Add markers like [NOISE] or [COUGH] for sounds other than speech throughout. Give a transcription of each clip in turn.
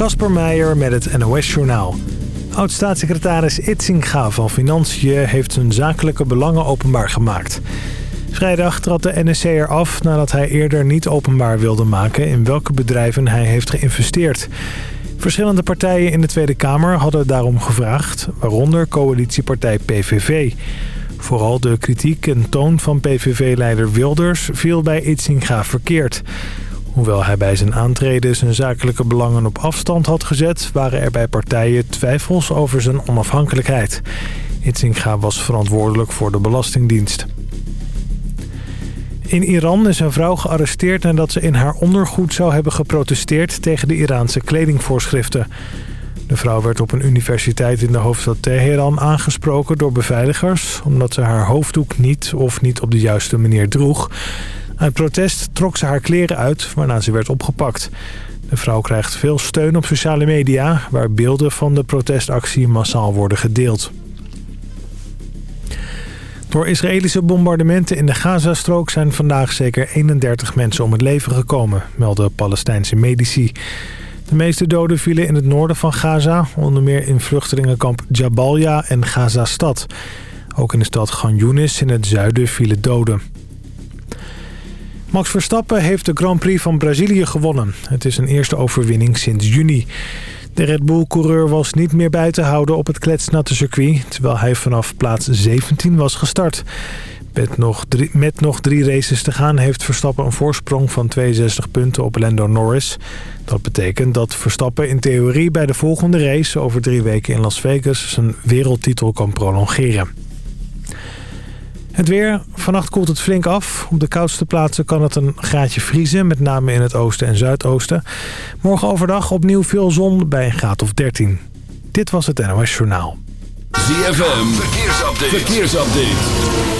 Kasper Meijer met het NOS-journaal. Oud-staatssecretaris Itzinga van Financiën heeft zijn zakelijke belangen openbaar gemaakt. Vrijdag trad de NSC eraf nadat hij eerder niet openbaar wilde maken... in welke bedrijven hij heeft geïnvesteerd. Verschillende partijen in de Tweede Kamer hadden daarom gevraagd... waaronder coalitiepartij PVV. Vooral de kritiek en toon van PVV-leider Wilders viel bij Itzinga verkeerd... Hoewel hij bij zijn aantreden zijn zakelijke belangen op afstand had gezet... waren er bij partijen twijfels over zijn onafhankelijkheid. Itzinga was verantwoordelijk voor de Belastingdienst. In Iran is een vrouw gearresteerd nadat ze in haar ondergoed zou hebben geprotesteerd tegen de Iraanse kledingvoorschriften. De vrouw werd op een universiteit in de hoofdstad Teheran aangesproken door beveiligers... omdat ze haar hoofddoek niet of niet op de juiste manier droeg. Uit protest trok ze haar kleren uit, waarna ze werd opgepakt. De vrouw krijgt veel steun op sociale media... waar beelden van de protestactie massaal worden gedeeld. Door Israëlische bombardementen in de Gazastrook zijn vandaag zeker 31 mensen om het leven gekomen, melden Palestijnse medici. De meeste doden vielen in het noorden van Gaza, onder meer in vluchtelingenkamp Jabalia en Gaza-stad. Ook in de stad Gan Yunis in het zuiden vielen doden. Max Verstappen heeft de Grand Prix van Brazilië gewonnen. Het is een eerste overwinning sinds juni. De Red Bull-coureur was niet meer bij te houden op het kletsnatte circuit... terwijl hij vanaf plaats 17 was gestart. Met nog, drie, met nog drie races te gaan heeft Verstappen een voorsprong van 62 punten op Lando Norris. Dat betekent dat Verstappen in theorie bij de volgende race over drie weken in Las Vegas zijn wereldtitel kan prolongeren. Het weer. Vannacht koelt het flink af. Op de koudste plaatsen kan het een graadje vriezen, met name in het oosten en zuidoosten. Morgen overdag opnieuw veel zon bij een graad of 13. Dit was het NOS Journaal. ZFM. Verkeersupdate. Verkeersupdate.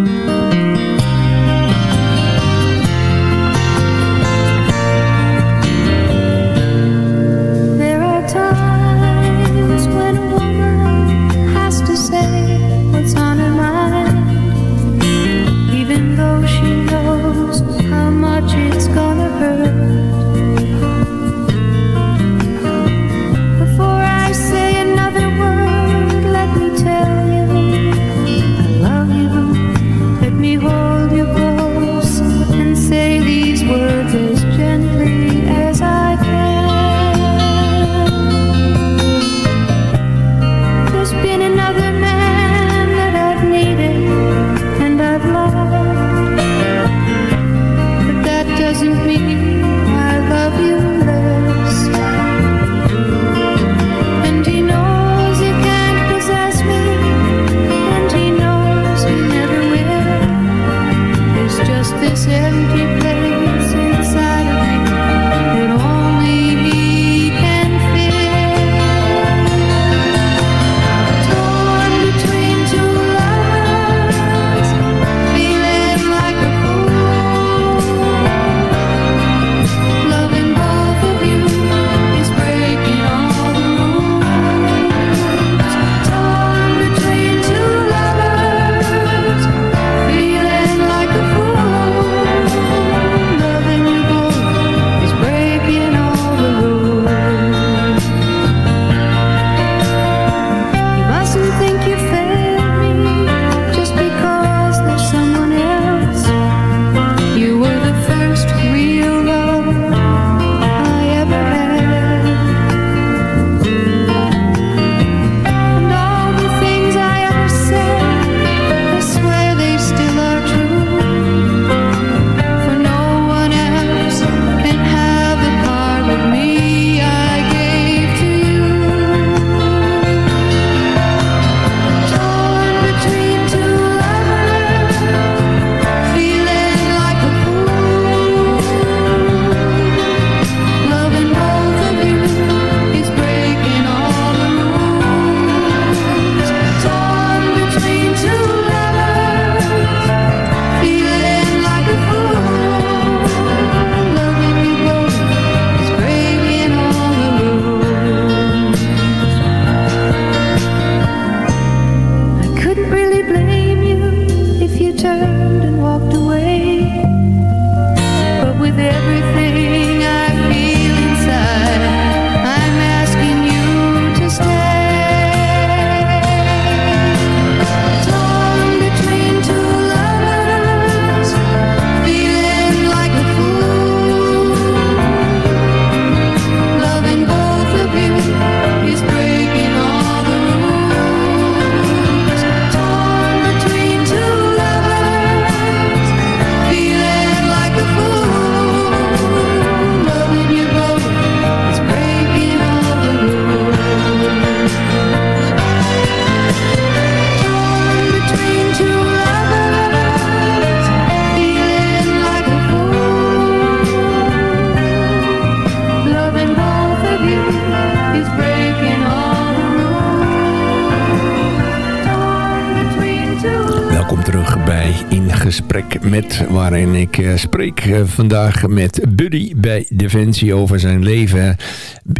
Waarin ik uh, spreek uh, vandaag met Buddy bij Defensie over zijn leven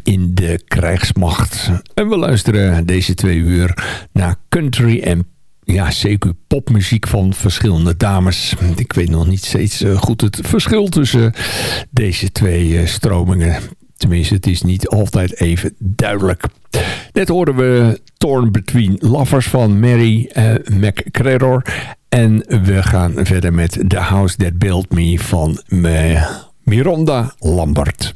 in de krijgsmacht. En we luisteren deze twee uur naar country en ja, zeker popmuziek van verschillende dames. Ik weet nog niet steeds uh, goed het verschil tussen deze twee stromingen. Tenminste, het is niet altijd even duidelijk. Net hoorden we Torn Between Lovers van Mary uh. En we gaan verder met The House That Built Me van Miranda Lambert.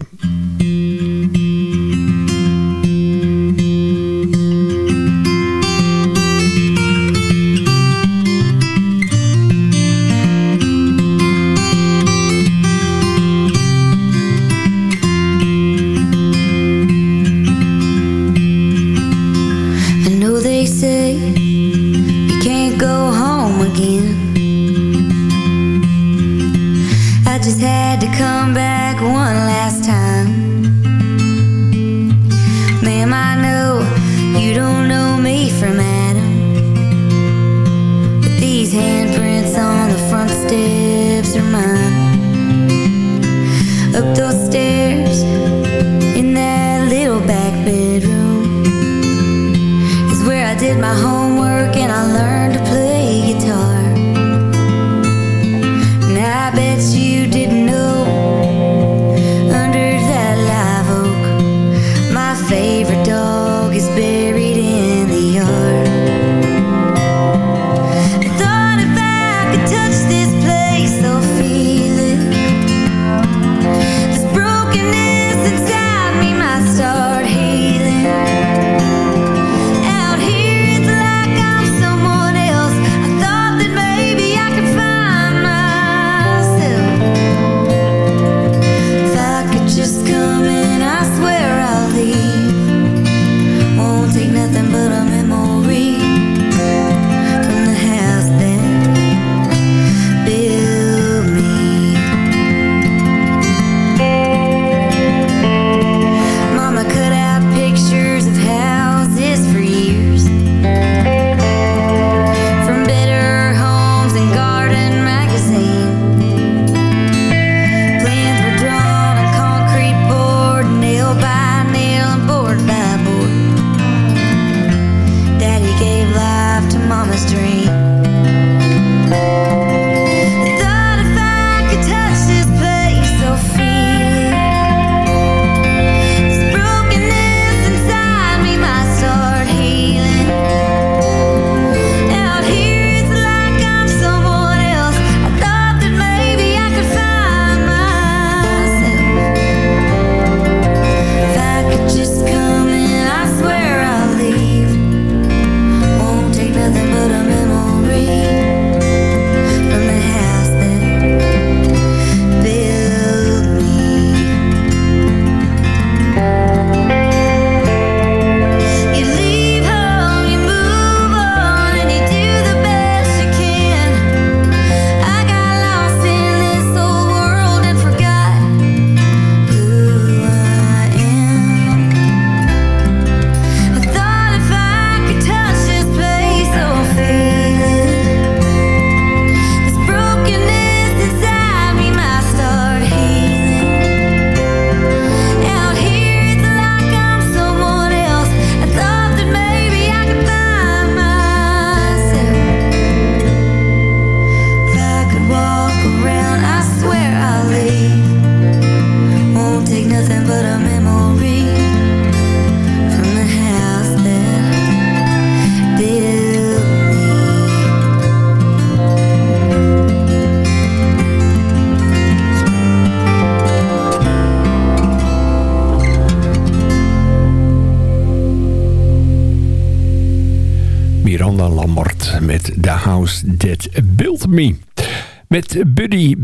had to come back one last time.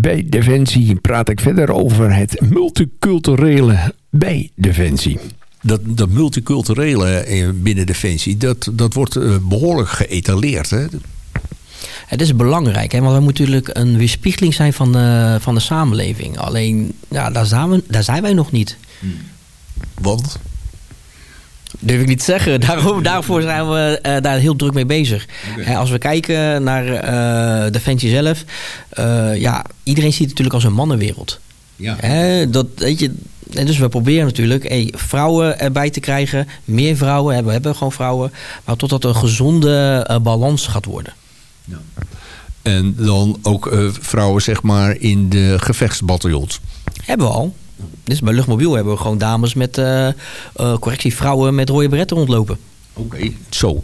Bij Defensie praat ik verder over het multiculturele bij Defensie. Dat, dat multiculturele eh, binnen Defensie, dat, dat wordt eh, behoorlijk geëtaleerd. Hè? Het is belangrijk, hè? want we moeten natuurlijk een weerspiegeling zijn van de, van de samenleving. Alleen, ja, daar, zijn we, daar zijn wij nog niet. Want? Durf ik niet te zeggen. [LAUGHS] Daarom, daarvoor zijn we uh, daar heel druk mee bezig. Okay. als we kijken naar uh, Defensie zelf... Uh, ja, iedereen ziet het natuurlijk als een mannenwereld. Ja. dat, weet je, en dus we proberen natuurlijk hey, vrouwen erbij te krijgen. Meer vrouwen, hebben, we hebben gewoon vrouwen. Maar totdat een gezonde balans gaat worden. Ja. En dan ook vrouwen zeg maar in de gevechtsbataljons? Hebben we al. Dus bij Luchtmobiel hebben we gewoon dames met, uh, uh, correctie, vrouwen met rode beretten rondlopen. Oké, zo.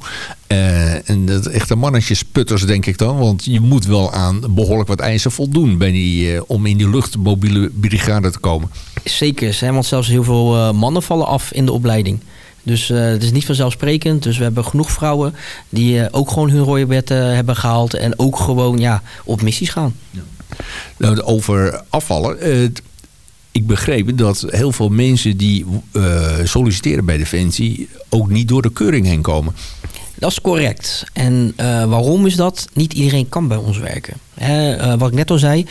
Uh, en dat echte mannetjesputters denk ik dan. Want je moet wel aan behoorlijk wat eisen voldoen bij die, om in die luchtmobiele brigade te komen. Zeker, hè, want zelfs heel veel mannen vallen af in de opleiding. Dus het is niet vanzelfsprekend. Dus we hebben genoeg vrouwen die ook gewoon hun rode beretten hebben gehaald. En ook gewoon ja, op missies gaan. Ja. Nou, over afvallen ik begreep dat heel veel mensen die uh, solliciteren bij Defensie ook niet door de keuring heen komen. Dat is correct. En uh, waarom is dat? Niet iedereen kan bij ons werken. Hè, uh, wat ik net al zei,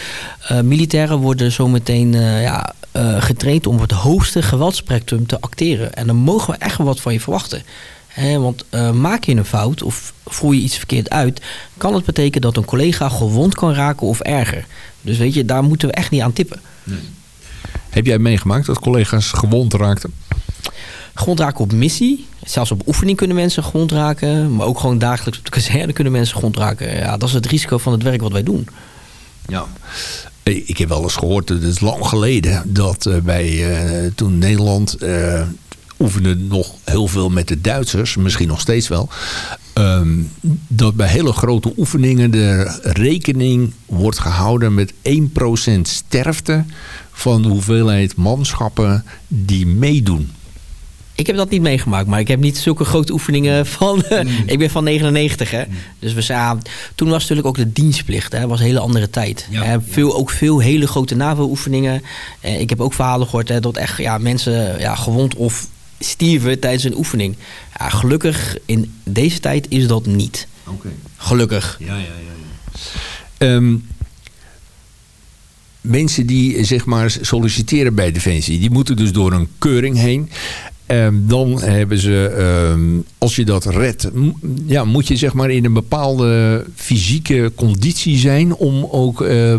militairen worden zometeen ja, getraind om het hoogste geweldspectrum te acteren. En dan mogen we echt wat van je verwachten. Hè, want maak je een fout of voer je iets verkeerd uit, kan het betekenen dat een collega gewond kan raken of erger. Dus weet je, daar moeten we echt niet aan tippen. Nee. Heb jij meegemaakt dat collega's gewond raakten? Gewond raken op missie. Zelfs op oefening kunnen mensen gewond raken. Maar ook gewoon dagelijks op de kazerne kunnen mensen gewond raken. Ja, dat is het risico van het werk wat wij doen. Ja. Ik heb wel eens gehoord, het is lang geleden, dat bij uh, toen Nederland uh, oefende nog heel veel met de Duitsers, misschien nog steeds wel. Um, dat bij hele grote oefeningen de rekening wordt gehouden met 1% sterfte van de hoeveelheid manschappen die meedoen. Ik heb dat niet meegemaakt, maar ik heb niet zulke grote oefeningen van... [LAUGHS] Mm. ik ben van 99, hè. Mm. Dus we zagen, toen was natuurlijk ook de dienstplicht. Hè. was een hele andere tijd. Ja, veel, Ook veel hele grote NAVO-oefeningen. Eh, ik heb ook verhalen gehoord hè, dat echt ja, mensen ja, gewond of stierven tijdens een oefening. Ja, gelukkig in deze tijd is dat niet. Okay. Gelukkig. Ja, ja, ja. Um, mensen die zeg maar solliciteren bij Defensie, die moeten dus door een keuring heen. Um, dan hebben ze, um, als je dat redt, ja, moet je zeg maar in een bepaalde fysieke conditie zijn om ook uh,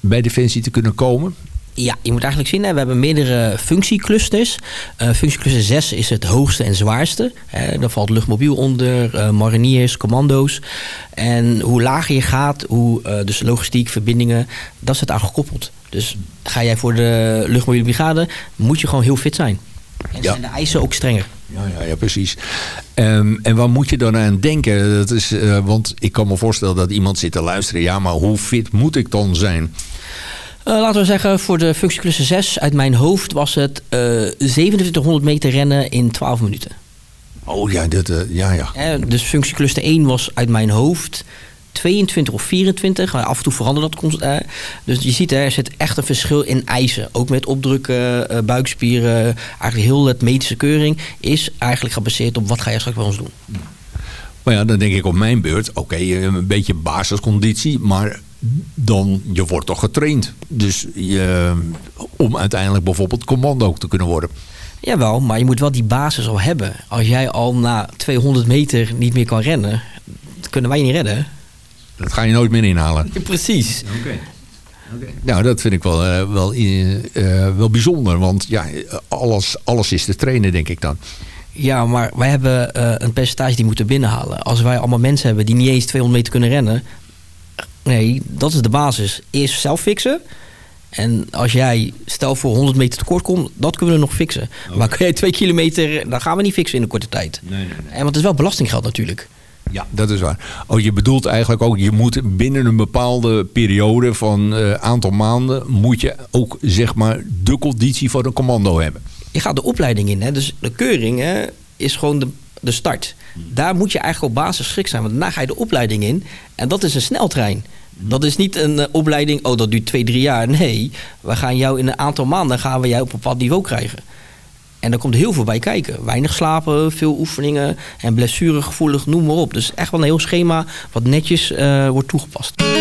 bij Defensie te kunnen komen. Ja, je moet eigenlijk zien, hè, we hebben meerdere functieclusters. Uh, functiecluster 6 is het hoogste en zwaarste. Hè, daar valt luchtmobiel onder, uh, mariniers, commando's. En hoe lager je gaat, hoe uh, dus logistiek, verbindingen, dat zit aan gekoppeld. Dus ga jij voor de luchtmobiele brigade, moet je gewoon heel fit zijn. En ja. zijn de eisen ook strenger. Ja, ja, ja precies. Um, en waar moet je dan aan denken? Dat is, want ik kan me voorstellen dat iemand zit te luisteren. Ja, maar hoe fit moet ik dan zijn? Uh, laten we zeggen, voor de functieclusse 6 uit mijn hoofd was het uh, 2700 meter rennen in 12 minuten. Oh ja, dat, uh, ja, ja. Dus functiecluster 1 was uit mijn hoofd 22 of 24. Maar af en toe verandert dat. dus je ziet, er zit echt een verschil in eisen. Ook met opdrukken, buikspieren. Eigenlijk heel het medische keuring is eigenlijk gebaseerd op wat ga je straks bij ons doen. Maar ja, dan denk ik op mijn beurt, oké, een beetje basisconditie, maar dan je wordt toch getraind. Dus je, om uiteindelijk bijvoorbeeld commando te kunnen worden. Jawel, maar je moet wel die basis al hebben. Als jij al na 200 meter niet meer kan rennen, kunnen wij je niet redden. Dat ga je nooit meer inhalen. [LAUGHS] precies. Oké. Nou, dat vind ik wel, uh, wel, uh, wel bijzonder. Want ja, alles, alles is te trainen, denk ik dan. Ja, maar wij hebben een percentage die moeten binnenhalen. Als wij allemaal mensen hebben die niet eens 200 meter kunnen rennen... Nee, dat is de basis. Eerst zelf fixen. En als jij, stel voor 100 meter tekort komt, dat kunnen we nog fixen. Maar kun jij 2 kilometer, dan gaan we niet fixen in een korte tijd. Nee, nee, nee. En want het is wel belastinggeld natuurlijk. Ja, dat is waar. Oh, je bedoelt eigenlijk ook, je moet binnen een bepaalde periode van uh, aantal maanden, moet je ook zeg maar de conditie voor een commando hebben. Je gaat de opleiding in, hè? dus de keuring hè, is gewoon de de start. Daar moet je eigenlijk op basis geschikt zijn. Want daarna ga je de opleiding in. En dat is een sneltrein. Dat is niet een uh, opleiding, oh dat duurt twee, drie jaar. Nee, we gaan jou in een aantal maanden gaan we jou op een bepaald niveau krijgen. En daar komt heel veel bij kijken. Weinig slapen, veel oefeningen en blessuregevoelig, noem maar op. Dus echt wel een heel schema wat netjes uh, wordt toegepast.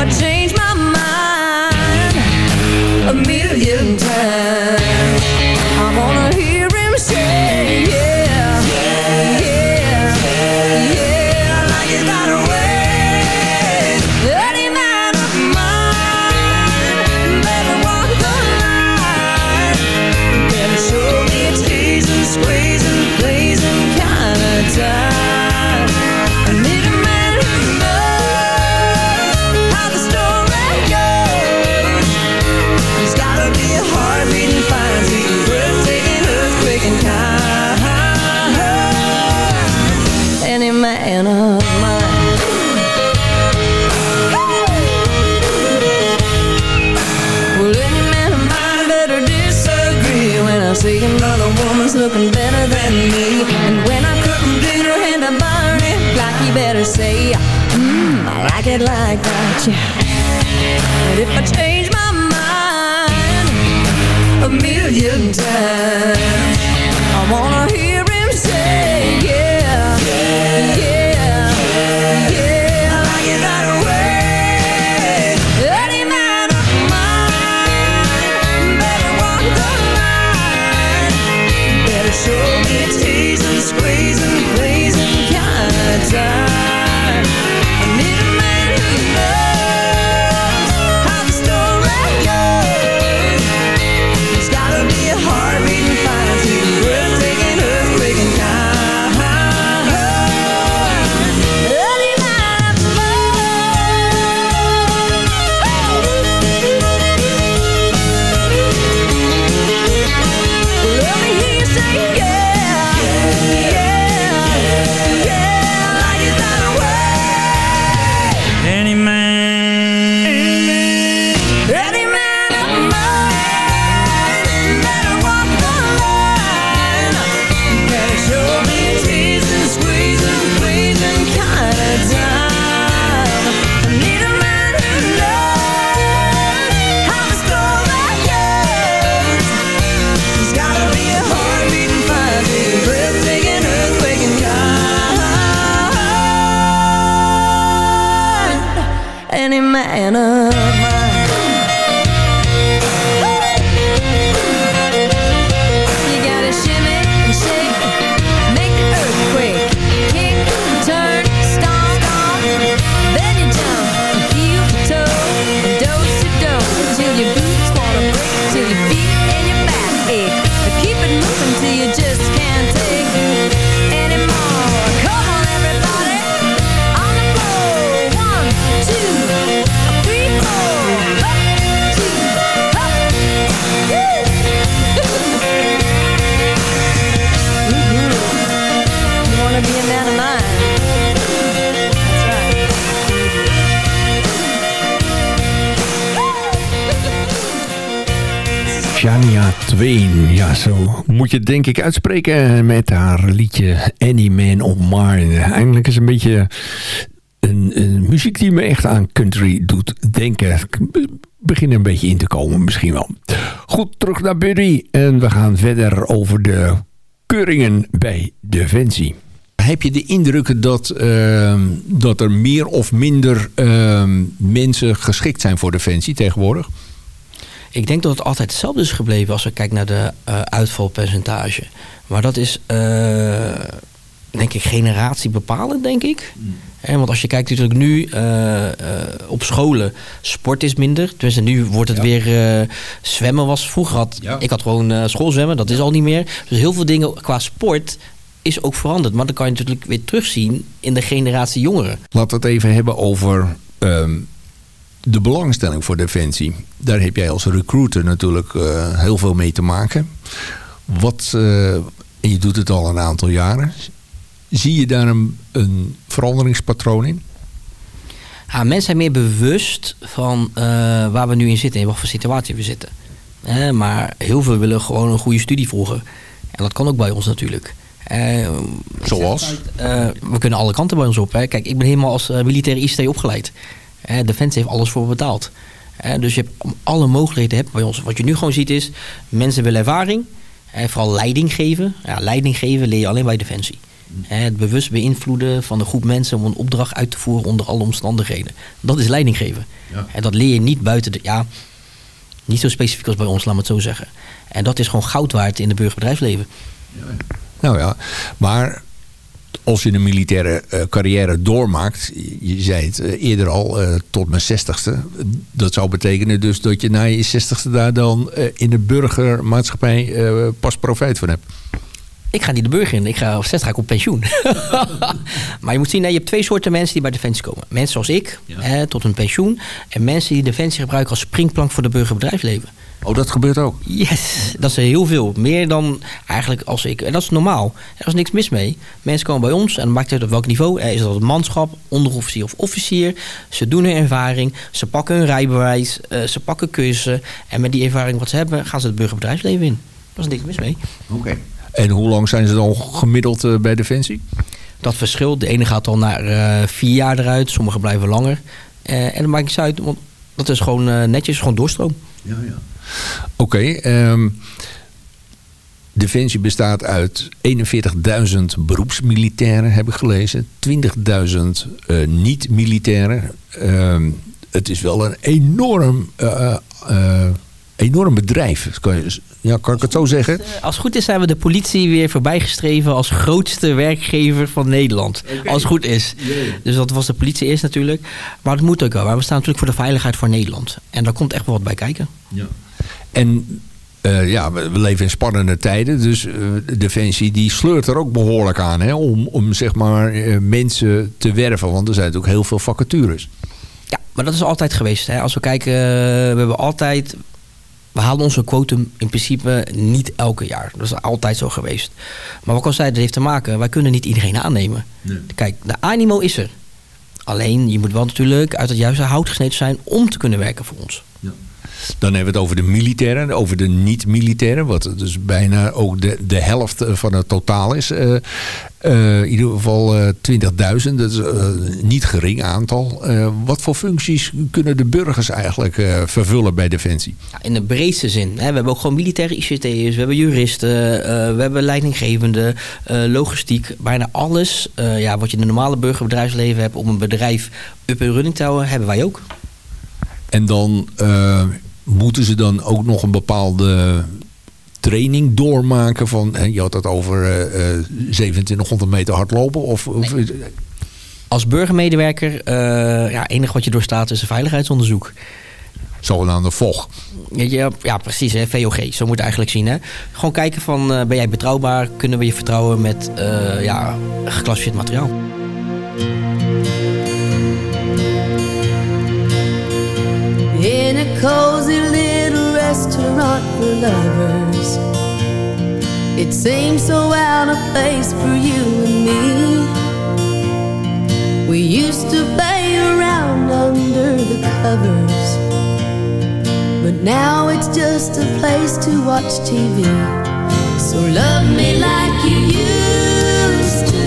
If I change in time moet je denk ik uitspreken met haar liedje Any Man of Mine. Eindelijk is een beetje een, een muziek die me echt aan country doet denken. Begin een beetje in te komen misschien wel. Goed, terug naar Buddy en we gaan verder over de keuringen bij Defensie. Heb je de indruk dat, ehm, dat er meer of minder ehm, mensen geschikt zijn voor Defensie tegenwoordig? Ik denk dat het altijd hetzelfde is gebleven als we kijken naar de eh, uitvalpercentage. Maar dat is, eh, denk ik, generatie bepalend, denk ik. Hè, want als je kijkt natuurlijk nu eh, eh, op scholen, sport is minder. Tenminste, nu wordt het weer eh, zwemmen was. Vroeger had Ja. ik had gewoon eh, schoolzwemmen, dat is al niet meer. Dus heel veel dingen qua sport is ook veranderd. Maar dan kan je natuurlijk weer terugzien in de generatie jongeren. Laten we het even hebben over ehm, de belangstelling voor Defensie. Daar heb jij als recruiter natuurlijk eh, heel veel mee te maken. Wat, eh, en je doet het al een aantal jaren. Zie je daar een, een veranderingspatroon in? Ja, mensen zijn meer bewust van eh, waar we nu in zitten en wat voor situatie we zitten. Maar heel veel willen gewoon een goede studie volgen. En dat kan ook bij ons natuurlijk. Zoals? we kunnen alle kanten bij ons op. Hè. Kijk, ik ben helemaal als eh, militaire ICT opgeleid. Eh, Defensie heeft alles voor betaald. Eh, dus je hebt alle mogelijkheden hebt bij ons. Wat je nu gewoon ziet is, mensen willen ervaring. Eh, vooral leiding geven. Ja, leiding geven leer je alleen bij Defensie. Eh, het bewust beïnvloeden van een groep mensen om een opdracht uit te voeren onder alle omstandigheden. Dat is leiding geven. En dat leer je niet buiten de... Ja, niet zo specifiek als bij ons, laat me het zo zeggen. En dat is gewoon goud waard in het burgerbedrijfsleven. Nou ja, maar als je een militaire eh, carrière doormaakt, je, zei het eh, eerder al, eh, tot mijn zestigste. Dat zou betekenen dus dat je na je zestigste daar dan in de burgermaatschappij pas profijt van hebt. Ik ga niet de burger in. Ik ga op 60 ga ik op pensioen. [LAUGHS] maar je moet zien, je hebt twee soorten mensen die bij Defensie komen. Mensen zoals ik, hè, tot hun pensioen. En mensen die Defensie gebruiken als springplank voor de burgerbedrijfsleven. Oh, dat gebeurt ook? Yes, dat is heel veel. Meer dan eigenlijk als ik. En dat is normaal. Er is niks mis mee. Mensen komen bij ons en het maakt uit op welk niveau. Is dat manschap, onderofficier of officier. Ze doen hun ervaring. Ze pakken hun rijbewijs. eh, ze pakken cursussen. En met die ervaring wat ze hebben, gaan ze het burgerbedrijfsleven in. Daar is niks mis mee. Oké. En hoe lang zijn ze dan gemiddeld eh, bij Defensie? Dat verschilt. De ene gaat al naar eh, vier jaar eruit. Sommige blijven langer. En dat maakt niet uit. Want dat is gewoon netjes, gewoon doorstroom. Ja, ja. Oké, ehm, Defensie bestaat uit 41.000 beroepsmilitairen, heb ik gelezen. 20.000 eh, niet-militairen. Ehm, het is wel een enorm, eh, eh, enorm bedrijf. Kan, je, ja, kan ik het zo zeggen? Eh, Als het goed is zijn we de politie weer voorbijgestreven als grootste werkgever van Nederland. Als het goed is. Dus dat was de politie eerst natuurlijk. Maar het moet ook wel. Maar we staan natuurlijk voor de veiligheid voor Nederland. En daar komt echt wel wat bij kijken. En eh, ja, we we leven in spannende tijden. Dus eh, Defensie die sleurt er ook behoorlijk aan. Hè, om, om zeg maar mensen te werven. Want er zijn natuurlijk heel veel vacatures. Ja, maar dat is altijd geweest. Hè. Als we kijken, we hebben altijd... We halen onze quotum in principe niet elke jaar. Dat is altijd zo geweest. Maar wat ik al zei, dat heeft te maken... wij kunnen niet iedereen aannemen. Kijk, de animo is er. Alleen, je moet wel natuurlijk uit het juiste hout gesneden zijn... om te kunnen werken voor ons. Dan hebben we het over de militairen, over de niet-militairen. Wat dus bijna ook de, de helft eh, van het totaal is. Eh, eh, in ieder geval eh, 20.000, dat is eh, niet gering aantal. Eh, wat voor functies kunnen de burgers eigenlijk eh, vervullen bij Defensie? Ja, in de breedste zin. Hè. We hebben ook gewoon militaire ICT'ers, we hebben juristen, eh, we hebben leidinggevende, eh, logistiek. Bijna alles eh, ja, wat je in een normale burgerbedrijfsleven hebt om een bedrijf up en running te houden, hebben wij ook. En dan eh, moeten ze dan ook nog een bepaalde training doormaken van... je had het over eh, eh, 2700 meter hardlopen of... of Als burgermedewerker, eh ja, enige wat je doorstaat is een veiligheidsonderzoek. zogenaamde VOG. Je, ja, precies, hè, VOG. Zo moet je eigenlijk zien. Hè. Gewoon kijken van, eh, ben jij betrouwbaar? Kunnen we je vertrouwen met eh, ja, geclassificeerd materiaal? in a cozy little restaurant for lovers. It seems so out of place for you and me. We used to play around under the covers, but now it's just a place to watch TV. So love me like you used to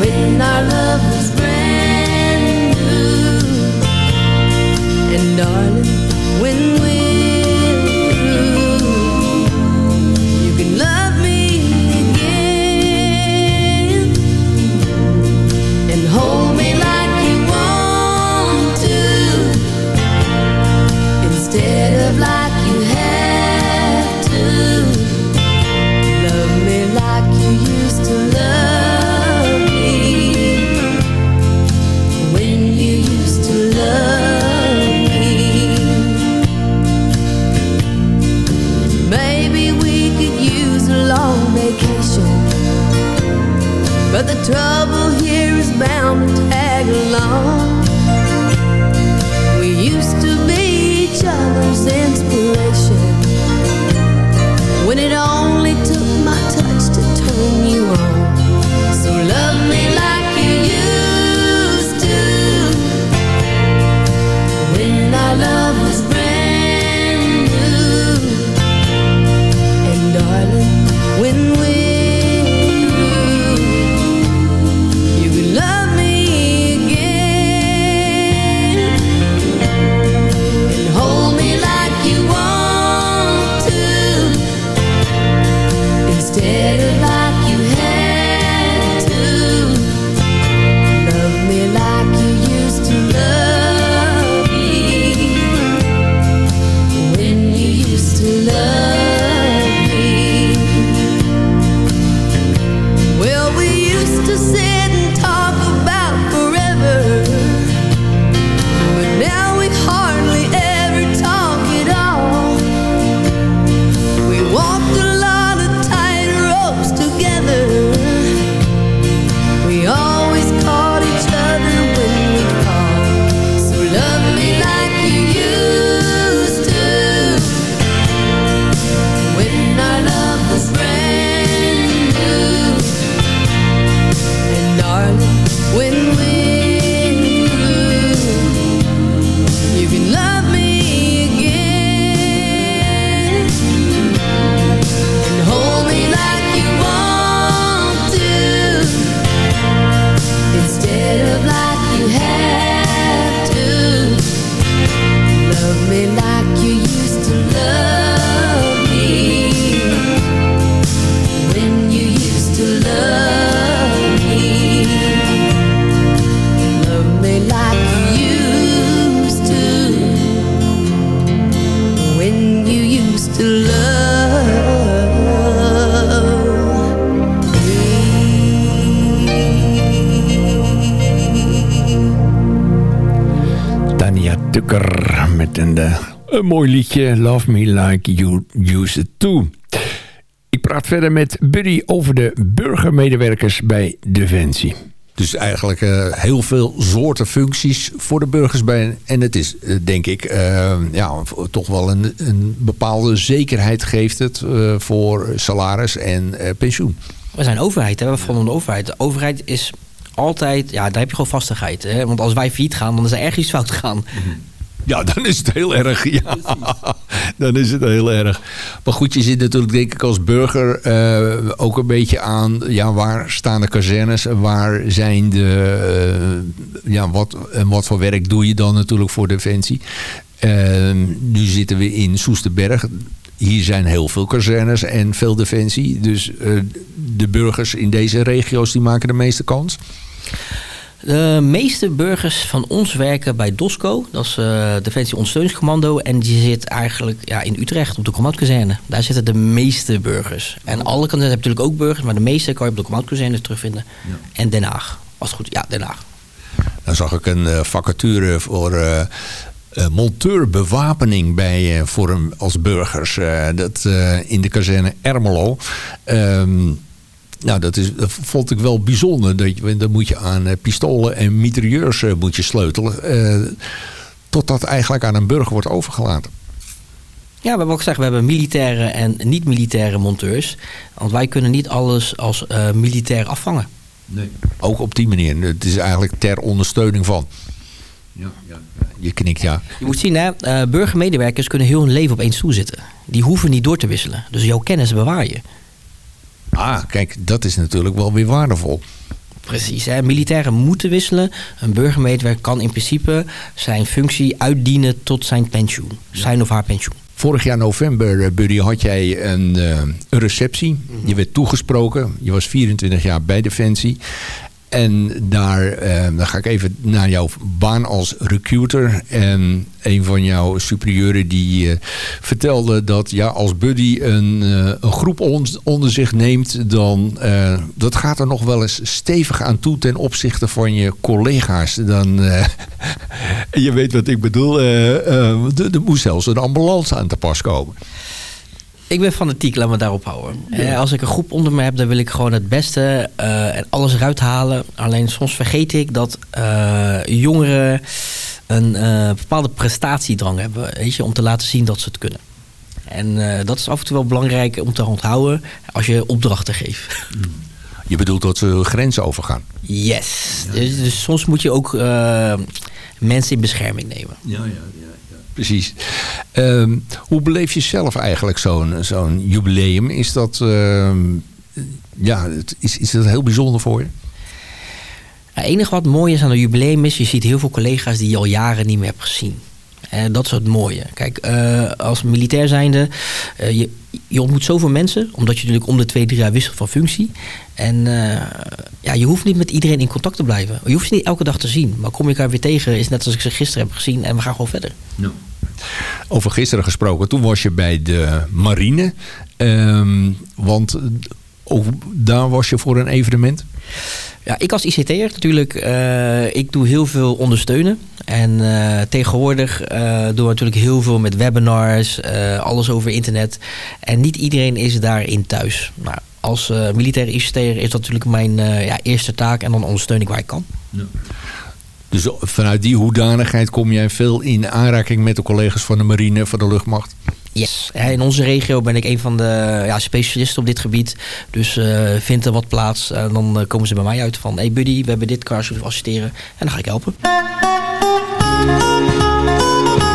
when our love was brand new. And darling, trouble een mooi liedje, Love Me Like You Used To. Ik praat verder met Buddy over de burgermedewerkers bij Defensie. Dus eigenlijk eh, heel veel soorten functies voor de burgers bij. En het is, eh, denk ik, eh, ja, toch wel een, een bepaalde zekerheid geeft het eh, voor salaris en eh, pensioen. We zijn overheid, hè? we vallen onder de overheid. De overheid is altijd, ja, daar heb je gewoon vastigheid. Hè? Want als wij failliet gaan, dan is er ergens iets fout gegaan. Ja, dan is het heel erg. Ja, dan is het heel erg. Maar goed, je zit natuurlijk denk ik als burger eh, ook een beetje aan... Ja, waar staan de kazernes en waar zijn de... eh, ja, wat, en wat voor werk doe je dan natuurlijk voor Defensie? Eh, nu zitten we in Soesterberg. Hier zijn heel veel kazernes en veel Defensie. Dus eh, de burgers in deze regio's die maken de meeste kans. De meeste burgers van ons werken bij DOSCO. Dat is eh Defensie Ondersteuningscommando. En die zit eigenlijk ja, in Utrecht op de commandkazerne. Daar zitten de meeste burgers. En alle kanten hebben natuurlijk ook burgers. Maar de meeste kan je op de commandkazerne terugvinden. En Den Haag. Was het goed? Ja, Den Haag. Dan zag ik een eh, vacature voor eh, monteurbewapening bij, voor hem als burgers. dat, in de kazerne Ermelo. Ehm, nou, dat, is, dat vond ik wel bijzonder. Dat je, dan moet je aan eh, pistolen en mitrailleurs eh, moet je sleutelen. eh, totdat eigenlijk aan een burger wordt overgelaten. Ja, we hebben ook gezegd, we hebben militaire en niet-militaire monteurs. Want wij kunnen niet alles als eh, militair afvangen. Nee. Ook op die manier. Het is eigenlijk ter ondersteuning van. Ja, ja. Je knikt ja. Je moet zien, hè, eh, burgermedewerkers kunnen heel hun leven op één stoel zitten. Die hoeven niet door te wisselen. Dus jouw kennis bewaar je. Ah, kijk, dat is natuurlijk wel weer waardevol. Precies, hè. militairen moeten wisselen. Een burgermedewerker kan in principe zijn functie uitdienen tot zijn pensioen. Zijn of haar pensioen. Vorig jaar november, eh, Buddy, had jij een, eh, een receptie. Je werd toegesproken. Je was 24 jaar bij Defensie. En daar eh, ga ik even naar jouw baan als recruiter. En een van jouw superieuren die eh, vertelde dat ja, als Buddy een, eh, een groep on- onder zich neemt... dan dat gaat er nog wel eens stevig aan toe ten opzichte van je collega's. Dan, [LAUGHS] je weet wat ik bedoel. er moest zelfs een ambulance aan te pas komen. Ik ben fanatiek, laat me daarop houden. Eh, als ik een groep onder me heb, dan wil ik gewoon het beste eh, en alles eruit halen. Alleen soms vergeet ik dat eh, jongeren een eh, bepaalde prestatiedrang hebben. Weet je, om te laten zien dat ze het kunnen. En eh, dat is af en toe wel belangrijk om te onthouden als je opdrachten geeft. Je bedoelt dat ze grenzen overgaan. Yes. Dus, dus soms moet je ook eh, mensen in bescherming nemen. Ja, ja, ja. Precies. Ehm, hoe beleef je zelf eigenlijk zo'n zo'n jubileum? Is dat, ehm, ja, is, is dat heel bijzonder voor je? Het enige wat mooi is aan een jubileum is, je ziet heel veel collega's die je al jaren niet meer hebt gezien. En dat is het mooie. Kijk, eh, als militair zijnde, eh, je, je ontmoet zoveel mensen, omdat je natuurlijk om de twee, drie jaar wisselt van functie. En eh, ja, je hoeft niet met iedereen in contact te blijven. Je hoeft ze niet elke dag te zien. Maar kom je elkaar weer tegen, is net als ik ze gisteren heb gezien en we gaan gewoon verder. Over gisteren gesproken, toen was je bij de marine. Ehm, want eh, ook daar was je voor een evenement. Ja, ik als ICT'er natuurlijk, eh, ik doe heel veel ondersteunen. En eh, tegenwoordig eh doen we natuurlijk heel veel met webinars, eh, alles over internet. En niet iedereen is daarin thuis. Nou, als militaire ICT'er is dat natuurlijk mijn ja, eerste taak en dan ondersteun ik waar ik kan. Dus vanuit die hoedanigheid kom jij veel in aanraking met de collega's van de marine, van de luchtmacht. Yes. Ja, In onze regio ben ik een van de ja, specialisten op dit gebied. Dus vindt er wat plaats. En dan komen ze bij mij uit van... Hey buddy, we hebben dit kar, zullen we assisteren? En dan ga ik helpen. You've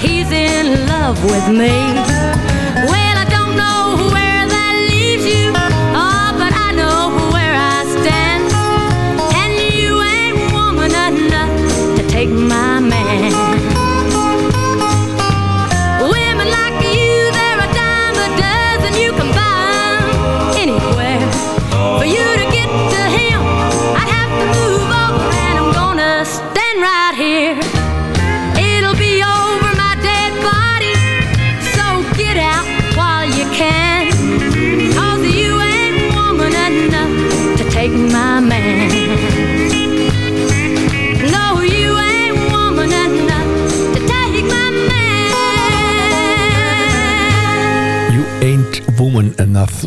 he's in love with me.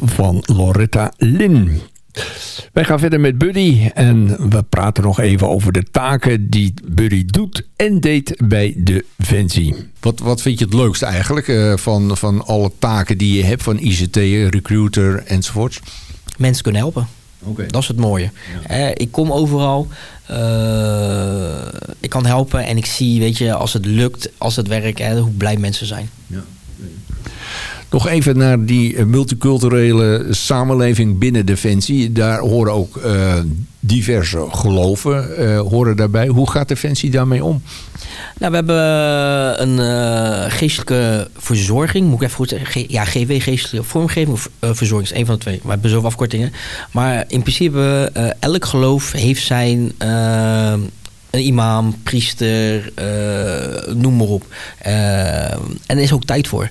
Van Loretta Lynn. Wij gaan verder met Buddy en we praten nog even over de taken die Buddy doet en deed bij Defensie. Wat, wat vind je het leukste eigenlijk eh, van, van alle taken die je hebt van ICT, recruiter enzovoorts? Mensen kunnen helpen. Dat is het mooie. Eh, ik kom overal. eh, ik kan helpen en ik zie, weet je, als het lukt, als het werkt, hè, hoe blij mensen zijn. Nog even naar die eh, multiculturele samenleving binnen Defensie. Daar horen ook eh, diverse geloven eh, horen daarbij. Hoe gaat Defensie daarmee om? Nou, we hebben een geestelijke verzorging, moet ik even goed zeggen. Ge- ja, GW, geestelijke vormgeving of verzorging is één van de twee. We hebben zoveel afkortingen. Maar in principe, elk geloof heeft zijn een imam, priester, noem maar op. En er is ook tijd voor.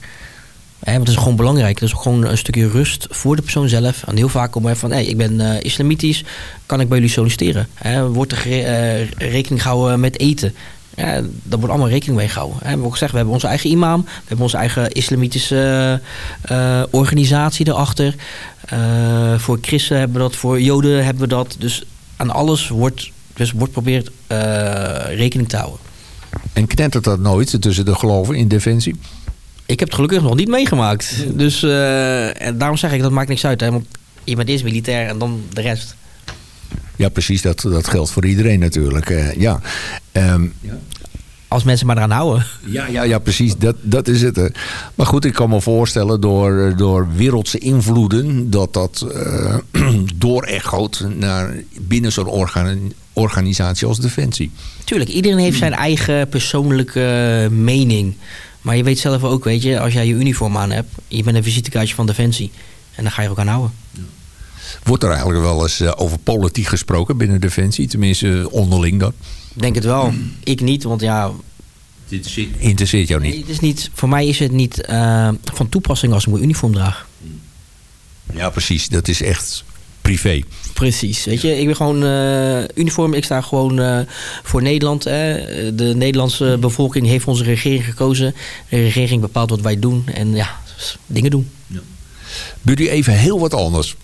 Hè, want het is gewoon belangrijk. Het is ook gewoon een stukje rust voor de persoon zelf. En heel vaak komen we van, hey, ik ben eh, islamitisch, kan ik bij jullie solliciteren? Hè, wordt er eh, rekening gehouden met eten? Ja, daar wordt allemaal rekening mee gehouden. Hè. We hebben ook we hebben onze eigen imam, we hebben onze eigen islamitische eh, organisatie erachter. Voor christenen hebben we dat, voor joden hebben we dat. Dus aan alles wordt, dus wordt probeerd rekening te houden. En knettert dat nooit tussen de geloven in Defensie? Ik heb het gelukkig nog niet meegemaakt. Dus eh, en daarom zeg ik, dat maakt niks uit. Hè, want je bent eerst militair en dan de rest. Ja, precies. Dat, dat geldt voor iedereen natuurlijk. eh, ja. Ehm, Als mensen maar eraan houden. Ja, ja, ja precies. Dat, dat is het. hè. Maar goed, ik kan me voorstellen door, eh, door wereldse invloeden... dat dat eh [CLEARS THROAT] doorechoot naar binnen zo'n organ- organisatie als Defensie. Tuurlijk, iedereen heeft zijn eigen persoonlijke mening. Maar je weet zelf ook, weet je, als jij je uniform aan hebt... je bent een visitekaartje van Defensie. En dan ga je ook aan houden. Wordt er eigenlijk wel eens eh, over politiek gesproken binnen Defensie? Tenminste, eh, onderling dan? Ik Denk het wel. Ik niet, want ja... Dit interesseert jou niet? Het is niet voor mij is het niet eh, van toepassing als ik mijn uniform draag. Ja, precies. Dat is echt privé. Precies. Weet je, ik ben gewoon eh, uniform. Ik sta gewoon eh, voor Nederland. Hè. De Nederlandse bevolking heeft onze regering gekozen. De regering bepaalt wat wij doen. En ja, dingen doen. Buddy, even heel wat anders.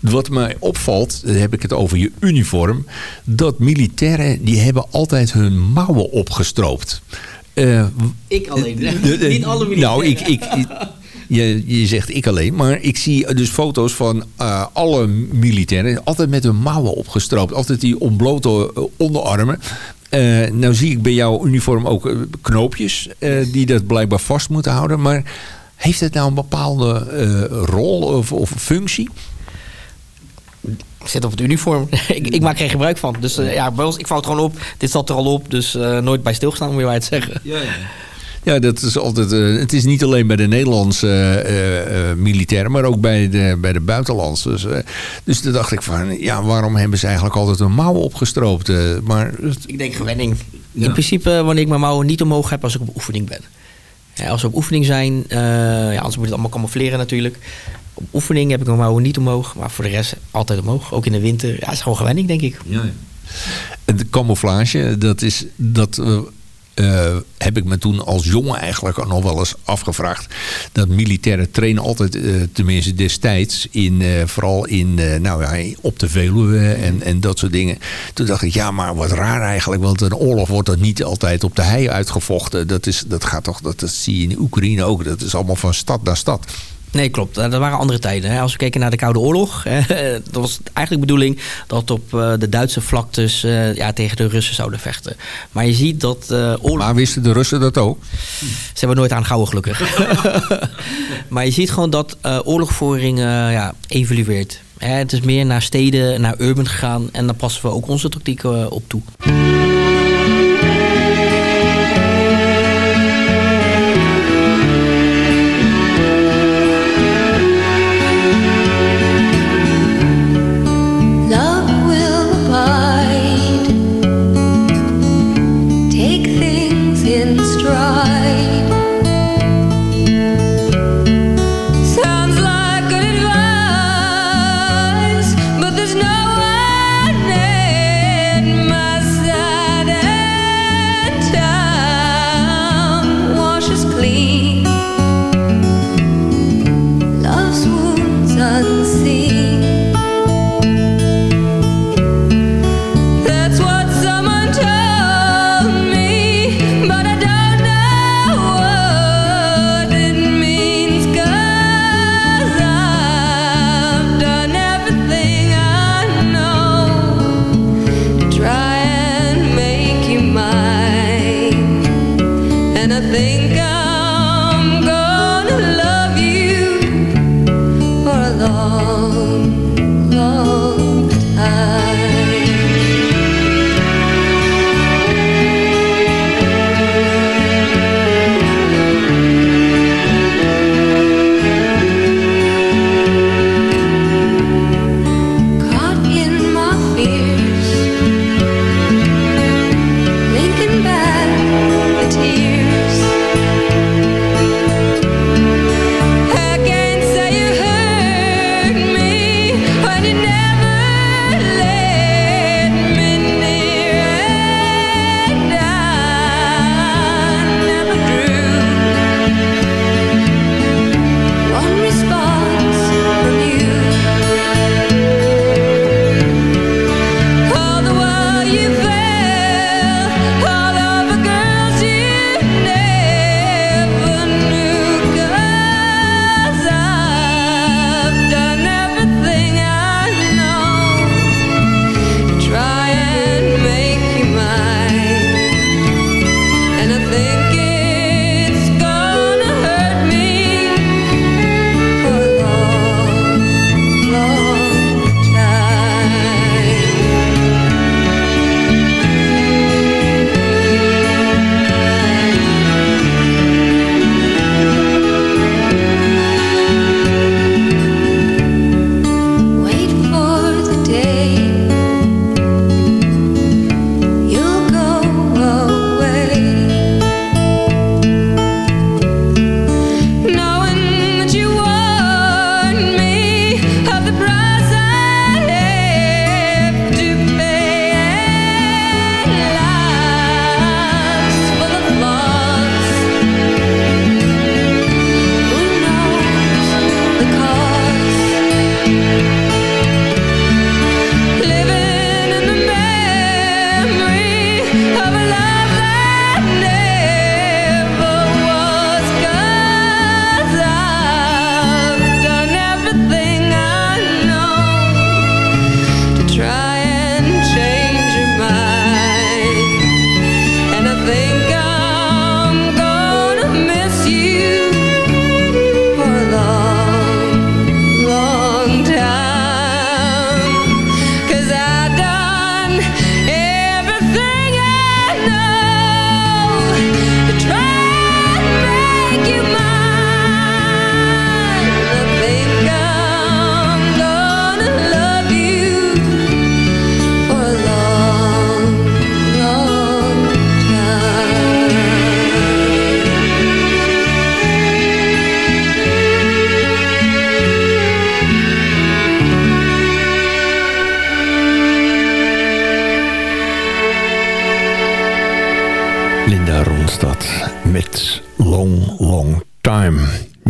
Wat mij opvalt, dan heb ik het over je uniform... dat militairen, die hebben altijd hun mouwen opgestroopt. Eh, Ik alleen. de- de- Niet alle Nou, ik, ik, ik- je, je zegt ik alleen, maar ik zie dus foto's van eh, alle militairen... altijd met hun mouwen opgestroopt. Altijd die ontblote eh, onderarmen. Eh, nou zie ik bij jouw uniform ook knoopjes... eh, die dat blijkbaar vast moeten houden. Maar heeft het nou een bepaalde eh, rol of, of functie? Ik zit op het uniform. [LAUGHS] ik, ik maak geen gebruik van. Dus ja, bij ons, ik vouw het gewoon op. Dit zat er al op. Dus eh, nooit bij stilgestaan, moet je bij het zeggen. Ja, dat is altijd. eh, het is niet alleen bij de Nederlandse eh, eh, militairen, maar ook bij de, bij de buitenlandse. Dus, dus toen dacht ik van, ja, waarom hebben ze eigenlijk altijd hun mouwen opgestroopt? eh, maar Ik denk gewenning. Ja. In principe wanneer ik mijn mouwen niet omhoog heb als ik op oefening ben. Ja, als we op oefening zijn, eh, ja, anders moet je het allemaal camoufleren natuurlijk. Op oefening heb ik mijn mouwen niet omhoog, maar voor de rest altijd omhoog. Ook in de winter. Ja, het is gewoon gewenning, denk ik. En de camouflage, dat is dat. Eh, heb ik me toen als jongen eigenlijk al nog wel eens afgevraagd. Dat militairen trainen altijd, eh, tenminste destijds, in, eh, vooral in, nou ja, op de Veluwe en, en dat soort dingen. Toen dacht ik, ja, maar wat raar eigenlijk. Want een oorlog wordt dat niet altijd op de hei uitgevochten. Dat, is, dat gaat toch, dat, dat zie je in Oekraïne ook. Dat is allemaal van stad naar stad. Nee, klopt. Dat waren andere tijden. Hè. Als we kijken naar de Koude Oorlog, [LAUGHS] hè, dat was eigenlijk de bedoeling dat op eh, de Duitse vlaktes eh, ja, tegen de Russen zouden vechten. Maar je ziet dat eh oorlog... Maar wisten de Russen dat ook? Ze hebben nooit aangehouden, gelukkig. [LAUGHS] maar je ziet gewoon dat eh, oorlogvoering eh, ja, evolueert. Hè, het is meer naar steden, naar urban gegaan. En daar passen we ook onze tactiek eh, op toe.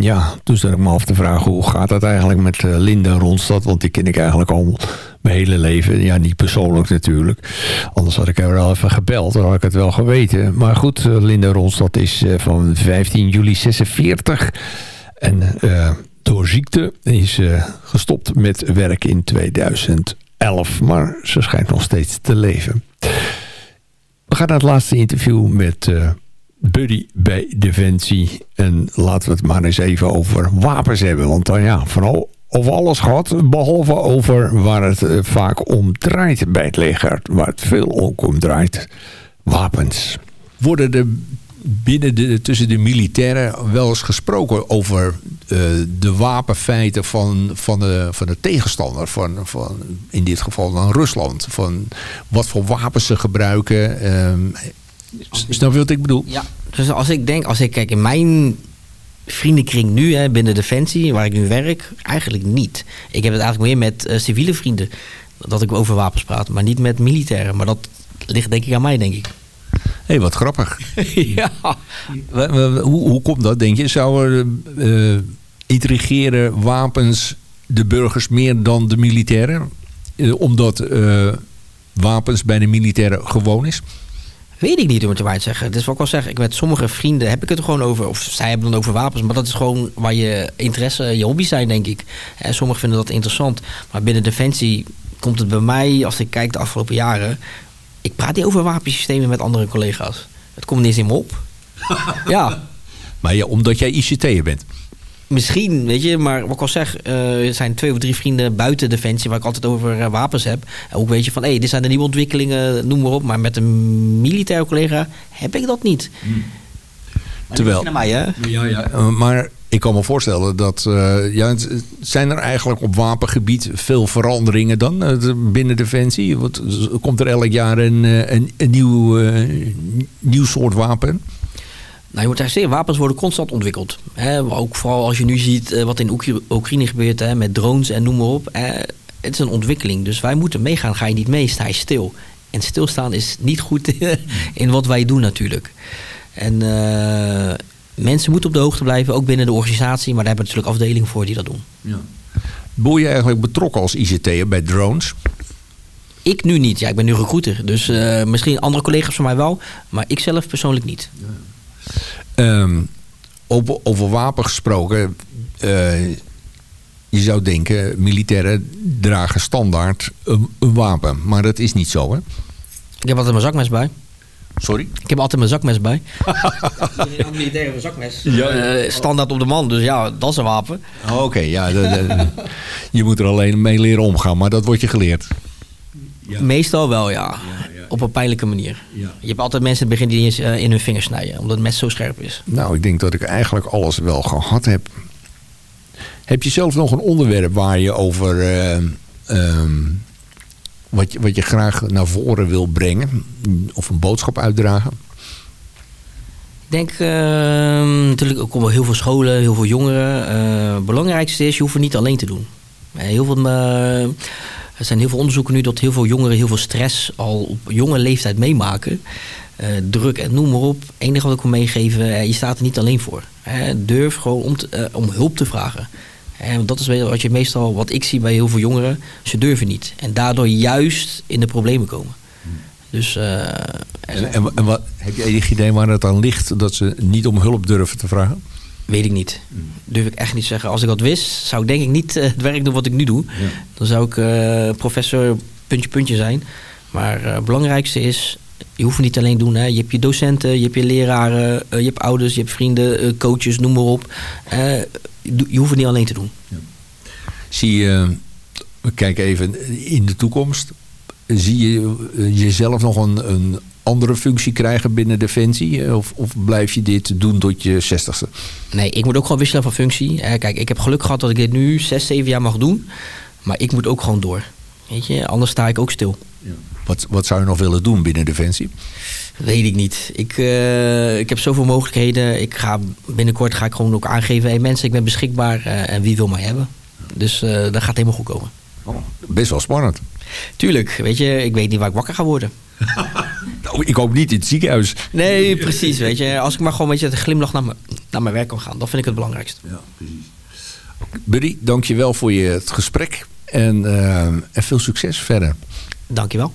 Ja, toen zat ik me af te vragen hoe gaat dat eigenlijk met eh, Linda Ronstadt? Want die ken ik eigenlijk al mijn hele leven. Ja, niet persoonlijk natuurlijk. Anders had ik haar wel even gebeld, dan had ik het wel geweten. Maar goed, eh, Linda Ronstadt is eh, van 15 juli 46. En door ziekte. Is gestopt met werk in 2011. Maar ze schijnt nog steeds te leven. We gaan naar het laatste interview met Buddy bij Defensie. En laten we het maar eens even over wapens hebben. Want dan ja, vooral over alles gehad. Behalve over waar het eh, vaak om draait bij het leger. Waar het veel ook om draait. Wapens. Worden er binnen de, tussen de militairen wel eens gesproken over eh, de wapenfeiten van, van, de, van de tegenstander. Van, van, in dit geval dan Rusland. Van wat voor wapens ze gebruiken. Ehm snap je wat ik bedoel? Ja, dus als ik denk, als ik kijk in mijn vriendenkring nu hè, binnen Defensie, waar ik nu werk, eigenlijk niet. Ik heb het eigenlijk meer met eh, civiele vrienden dat ik over wapens praat, maar niet met militairen. Maar dat ligt denk ik aan mij, denk ik. Hé, wat grappig. [LAUGHS] ja. Hoe, hoe komt dat, denk je? Zouden eh intrigeren wapens de burgers meer dan de militairen? Eh, omdat eh, wapens bij de militairen gewoon is? Weet ik niet, om het te zeggen. Het is wat ik al zeg, ik met sommige vrienden heb ik het er gewoon over. Of zij hebben het over wapens, maar dat is gewoon waar je interesse, je hobby's zijn, denk ik. En sommigen vinden dat interessant. Maar binnen Defensie komt het bij mij, als ik kijk de afgelopen jaren... Ik praat niet over wapensystemen met andere collega's. Het komt niet eens in me op. [LAUGHS] ja, Maar ja, omdat jij ICT'er bent. Misschien, weet je. Maar wat ik al zeg, eh, er zijn twee of drie vrienden buiten Defensie... waar ik altijd over eh, wapens heb. En ook weet je van, hé, dit zijn de nieuwe ontwikkelingen, noem maar op. Maar met een militaire collega heb ik dat niet. Maar Terwijl- mij, hè? Ja, ja. Eh, maar ik kan me voorstellen dat... eh, ja, zijn er eigenlijk op wapengebied veel veranderingen dan eh, binnen Defensie? Want komt er elk jaar een, een, een nieuw, eh, nieuw soort wapen? Nou, je moet eigenlijk zeggen, wapens worden constant ontwikkeld. Hè, ook vooral als je nu ziet eh, wat in Oekra- Oekraïne gebeurt hè, met drones en noem maar op. Eh, het is een ontwikkeling, dus wij moeten meegaan. Ga je niet mee, sta je stil. En stilstaan is niet goed [LAUGHS] in wat wij doen natuurlijk. En eh, mensen moeten op de hoogte blijven, ook binnen de organisatie. Maar daar hebben we natuurlijk afdelingen voor die dat doen. Ben je eigenlijk betrokken als ICT'er bij drones? Ik nu niet. Ja, ik ben nu recruiter. Dus misschien andere collega's van mij wel. Maar ik zelf persoonlijk niet. Ehm, over, over wapen gesproken. eh, je zou denken, militairen dragen standaard een, een wapen. Maar dat is niet zo, hè? Ik heb altijd mijn zakmes bij. Sorry? Ik heb altijd mijn zakmes bij. Militair [LAUGHS] een zakmes. Eh, standaard op de man, dus ja, dat is een wapen. Oh, Oké, ja. de- de- je moet er alleen mee leren omgaan, maar dat wordt je geleerd. Meestal wel, ja. Op een pijnlijke manier. Je hebt altijd mensen in het begin die eens, eh, in hun vingers snijden, omdat het mes zo scherp is. Nou, ik denk dat ik eigenlijk alles wel gehad heb. Heb je zelf nog een onderwerp waar je over... eh, ehm, wat, je, wat je graag naar voren wil brengen? Of een boodschap uitdragen? Ik denk ehm, natuurlijk ook komen heel veel scholen, heel veel jongeren. Eh, het belangrijkste is, je hoeft het niet alleen te doen. Heel veel, er zijn heel veel onderzoeken nu dat heel veel jongeren heel veel stress al op jonge leeftijd meemaken. Eh, druk en noem maar op. Het enige wat ik wil meegeven, eh, je staat er niet alleen voor. Hè. durf gewoon om, te- eh, om hulp te vragen. En dat is wat je meestal, wat ik zie bij heel veel jongeren, ze durven niet. En daardoor juist in de problemen komen. Dus en, en wat, heb je enig idee waar het aan ligt dat ze niet om hulp durven te vragen? Weet ik niet. Durf ik echt niet zeggen. Als ik dat wist, zou ik denk ik niet eh, het werk doen wat ik nu doe. Dan zou ik eh, professor puntje puntje zijn. Maar eh, het belangrijkste is, je hoeft het niet alleen te doen. Hè. Je hebt je docenten, je hebt je leraren, je hebt ouders, je hebt vrienden, coaches, noem maar op. Je hoeft het niet alleen te doen. Zie je, we kijken even in de toekomst. Zie je jezelf nog een, een andere functie krijgen binnen Defensie? Eh, Of, of blijf je dit doen tot je zestigste? Nee, ik moet ook gewoon wisselen van functie. Eh, kijk, ik heb geluk gehad dat ik dit nu zes, zeven jaar mag doen. Maar ik moet ook gewoon door. Weet je, anders sta ik ook stil. Wat, wat zou je nog willen doen binnen Defensie? Weet ik niet. Ik, eh, ik heb zoveel mogelijkheden. Ik ga, binnenkort ga ik gewoon ook aangeven... Hey mensen, ik ben beschikbaar en wie wil mij hebben. Dus eh dat gaat helemaal goed komen. Best wel spannend. Tuurlijk, weet je, ik weet niet waar ik wakker ga worden. [LAUGHS] Nou, ik hoop niet in het ziekenhuis. Nee, precies, weet je. Als ik maar gewoon een beetje met een glimlach naar, mijn- naar mijn werk kan gaan. Dat vind ik het belangrijkste. Buddy, dank je wel voor je, het gesprek. En, eh, en veel succes verder. Dankjewel.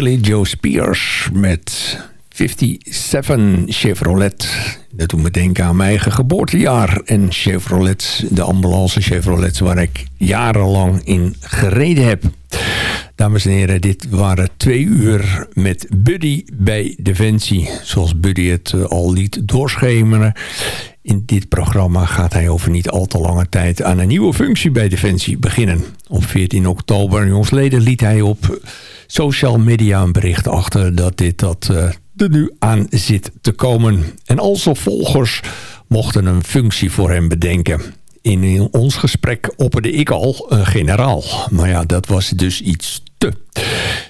Billy Joe Spears met 57 Chevrolet. Dat doet me denken aan mijn eigen geboortejaar. En Chevrolet, de ambulance Chevrolet waar ik jarenlang in gereden heb. Dames en heren, dit waren twee uur met Buddy bij Defensie. Zoals Buddy het eh, al liet doorschemeren. In dit programma gaat hij over niet al te lange tijd aan een nieuwe functie bij Defensie beginnen. Op 14 oktober jongsleden liet hij op social media een bericht achter dat dit dat, uh, er nu aan zit te komen. En zijn volgers mochten een functie voor hem bedenken. In ons gesprek opperde ik al een generaal. Maar ja, dat was dus iets te.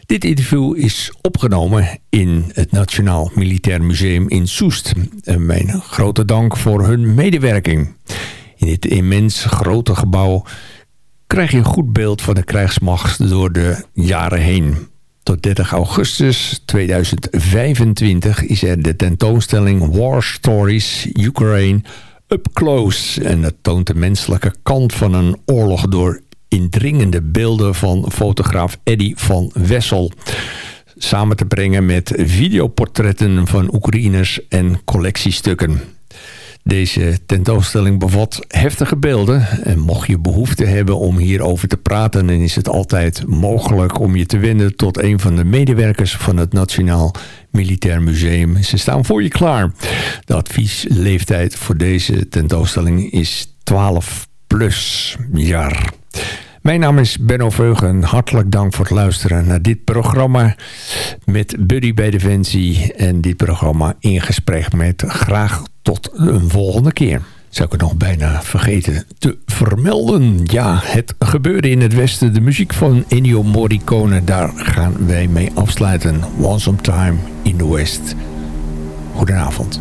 Dit interview is opgenomen in het Nationaal Militair Museum in Soest. En mijn grote dank voor hun medewerking. In dit immens grote gebouw krijg je een goed beeld van de krijgsmacht door de jaren heen. Tot 30 augustus 2025 is er de tentoonstelling War Stories Ukraine Up Close. En dat toont de menselijke kant van een oorlog door indringende beelden van fotograaf Eddy van Wessel. Samen te brengen met videoportretten van Oekraïners en collectiestukken. Deze tentoonstelling bevat heftige beelden. En mocht je behoefte hebben om hierover te praten... dan is het altijd mogelijk om je te wenden tot een van de medewerkers van het Nationaal Militair Museum. Ze staan voor je klaar. De adviesleeftijd voor deze tentoonstelling is 12 plus jaar. Mijn naam is Benno Veugen. Hartelijk dank voor het luisteren naar dit programma met Buddy bij Defensie. En dit programma in gesprek met graag tot een volgende keer. Zou ik het nog bijna vergeten te vermelden. Ja, het gebeurde in het westen. De muziek van Ennio Morricone, daar gaan wij mee afsluiten. Once on Time in the West. Goedenavond.